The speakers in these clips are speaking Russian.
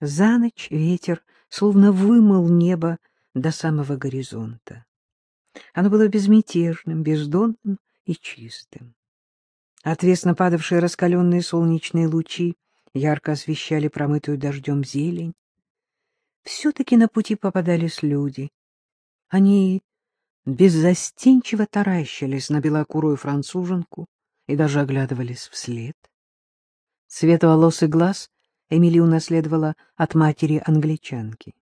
За ночь ветер словно вымыл небо до самого горизонта. Оно было безмятежным, бездонным и чистым. Отвесно падавшие раскаленные солнечные лучи ярко освещали промытую дождем зелень. Все-таки на пути попадались люди. Они беззастенчиво таращились на белокурую француженку и даже оглядывались вслед. Цвет волос и глаз Эмили унаследовала от матери-англичанки.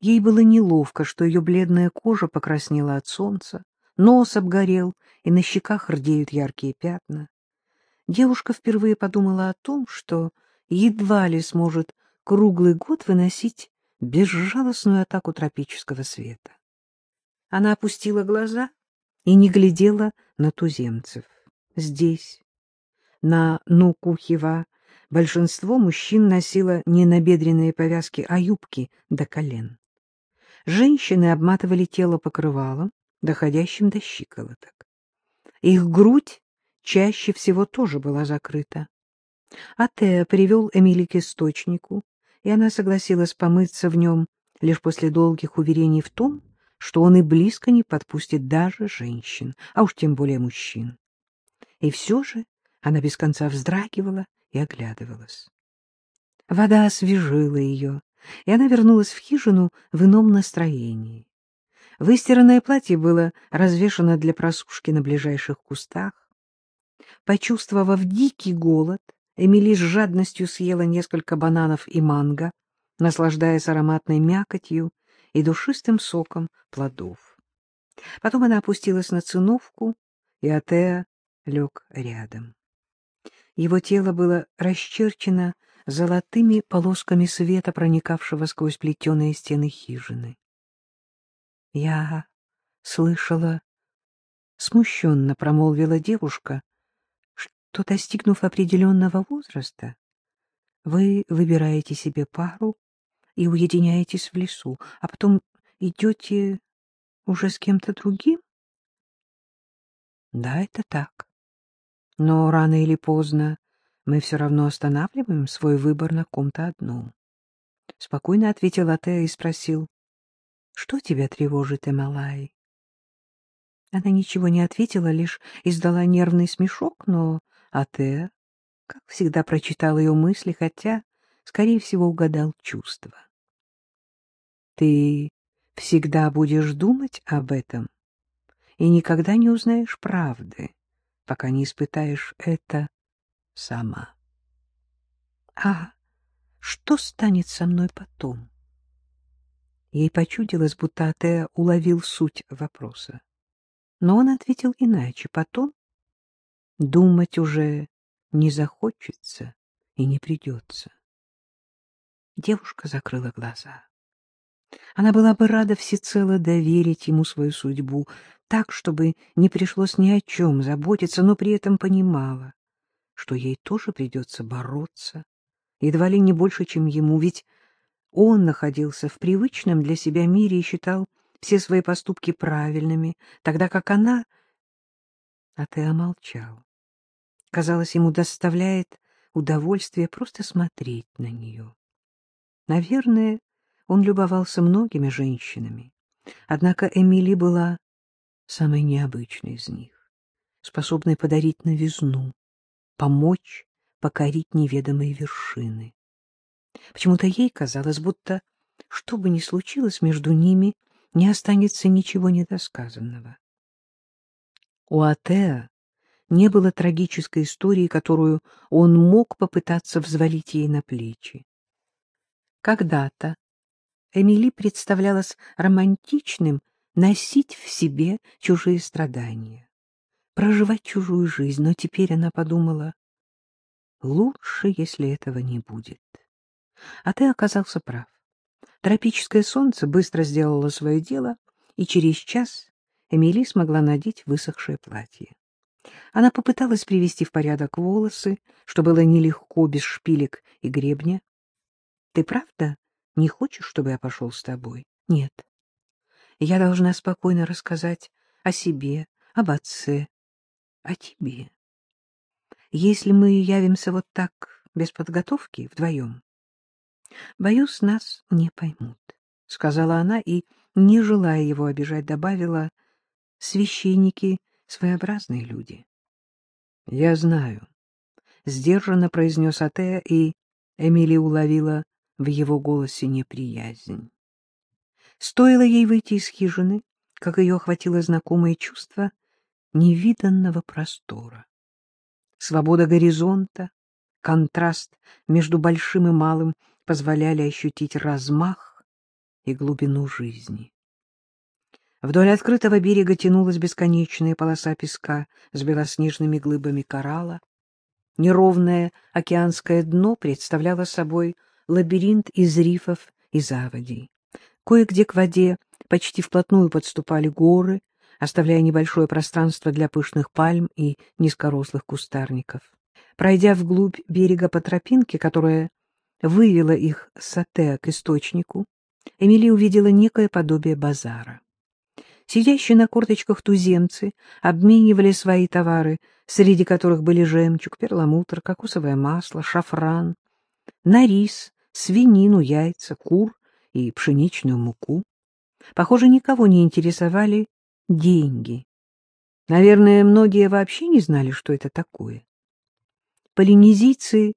Ей было неловко, что ее бледная кожа покраснела от солнца, нос обгорел, и на щеках рдеют яркие пятна. Девушка впервые подумала о том, что едва ли сможет круглый год выносить безжалостную атаку тропического света. Она опустила глаза и не глядела на туземцев. Здесь, на Нукухива, большинство мужчин носило не набедренные повязки, а юбки до колен. Женщины обматывали тело покрывалом, доходящим до щиколоток. Их грудь чаще всего тоже была закрыта. Атеа привел Эмили к источнику, и она согласилась помыться в нем лишь после долгих уверений в том, что он и близко не подпустит даже женщин, а уж тем более мужчин. И все же она без конца вздрагивала и оглядывалась. Вода освежила ее, и она вернулась в хижину в ином настроении. Выстиранное платье было развешано для просушки на ближайших кустах. Почувствовав дикий голод, Эмили с жадностью съела несколько бананов и манго, наслаждаясь ароматной мякотью и душистым соком плодов. Потом она опустилась на циновку, и Атеа лег рядом. Его тело было расчерчено золотыми полосками света, проникавшего сквозь плетеные стены хижины. Я слышала, смущенно промолвила девушка, что, достигнув определенного возраста, вы выбираете себе пару и уединяетесь в лесу, а потом идете уже с кем-то другим? Да, это так. Но рано или поздно мы все равно останавливаем свой выбор на ком-то одном. Спокойно ответил Атеа и спросил, что тебя тревожит, Эмалай? Она ничего не ответила, лишь издала нервный смешок, но Атеа, как всегда, прочитал ее мысли, хотя, скорее всего, угадал чувства. Ты всегда будешь думать об этом и никогда не узнаешь правды, пока не испытаешь это сама. А что станет со мной потом? Ей почудилось, будто Атеа уловил суть вопроса. Но он ответил иначе. Потом думать уже не захочется и не придется. Девушка закрыла глаза. Она была бы рада всецело доверить ему свою судьбу, так, чтобы не пришлось ни о чем заботиться, но при этом понимала, что ей тоже придется бороться, едва ли не больше, чем ему, ведь он находился в привычном для себя мире и считал все свои поступки правильными, тогда как она... А ты омолчал. Казалось, ему доставляет удовольствие просто смотреть на нее. Наверное, он любовался многими женщинами. Однако Эмили была самой необычной из них, способной подарить новизну, помочь покорить неведомые вершины. Почему-то ей казалось, будто, что бы ни случилось между ними, не останется ничего недосказанного. У Атеа не было трагической истории, которую он мог попытаться взвалить ей на плечи. Когда-то Эмили представлялась романтичным носить в себе чужие страдания, проживать чужую жизнь, но теперь она подумала, лучше, если этого не будет. А ты оказался прав. Тропическое солнце быстро сделало свое дело, и через час Эмили смогла надеть высохшее платье. Она попыталась привести в порядок волосы, что было нелегко без шпилек и гребня. — Ты правда не хочешь, чтобы я пошел с тобой? — Нет. Я должна спокойно рассказать о себе, об отце, о тебе. Если мы явимся вот так, без подготовки, вдвоем, — Боюсь, нас не поймут, — сказала она и, не желая его обижать, добавила, — священники — своеобразные люди. — Я знаю, — сдержанно произнес Атея, и Эмили уловила в его голосе неприязнь. Стоило ей выйти из хижины, как ее охватило знакомое чувство невиданного простора. Свобода горизонта, контраст между большим и малым позволяли ощутить размах и глубину жизни. Вдоль открытого берега тянулась бесконечная полоса песка с белоснежными глыбами коралла. Неровное океанское дно представляло собой лабиринт из рифов и заводей. Кое-где к воде почти вплотную подступали горы, оставляя небольшое пространство для пышных пальм и низкорослых кустарников. Пройдя вглубь берега по тропинке, которая вывела их с Атеа к источнику, Эмили увидела некое подобие базара. Сидящие на корточках туземцы обменивали свои товары, среди которых были жемчуг, перламутр, кокосовое масло, шафран, на рис, свинину, яйца, кур и пшеничную муку. Похоже, никого не интересовали деньги. Наверное, многие вообще не знали, что это такое. Полинезийцы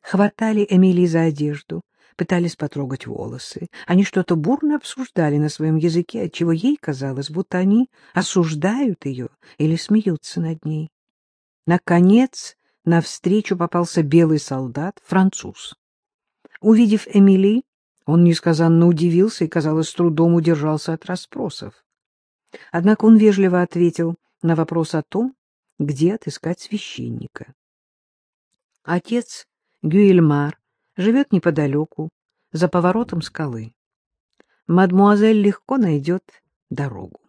хватали Эмили за одежду, пытались потрогать волосы. Они что-то бурно обсуждали на своем языке, отчего ей казалось, будто они осуждают ее или смеются над ней. Наконец, навстречу попался белый солдат, француз. Увидев Эмили, он несказанно удивился и, казалось, с трудом удержался от расспросов. Однако он вежливо ответил на вопрос о том, где отыскать священника. Отец Гюильмар живет неподалеку, за поворотом скалы. Мадмуазель легко найдет дорогу.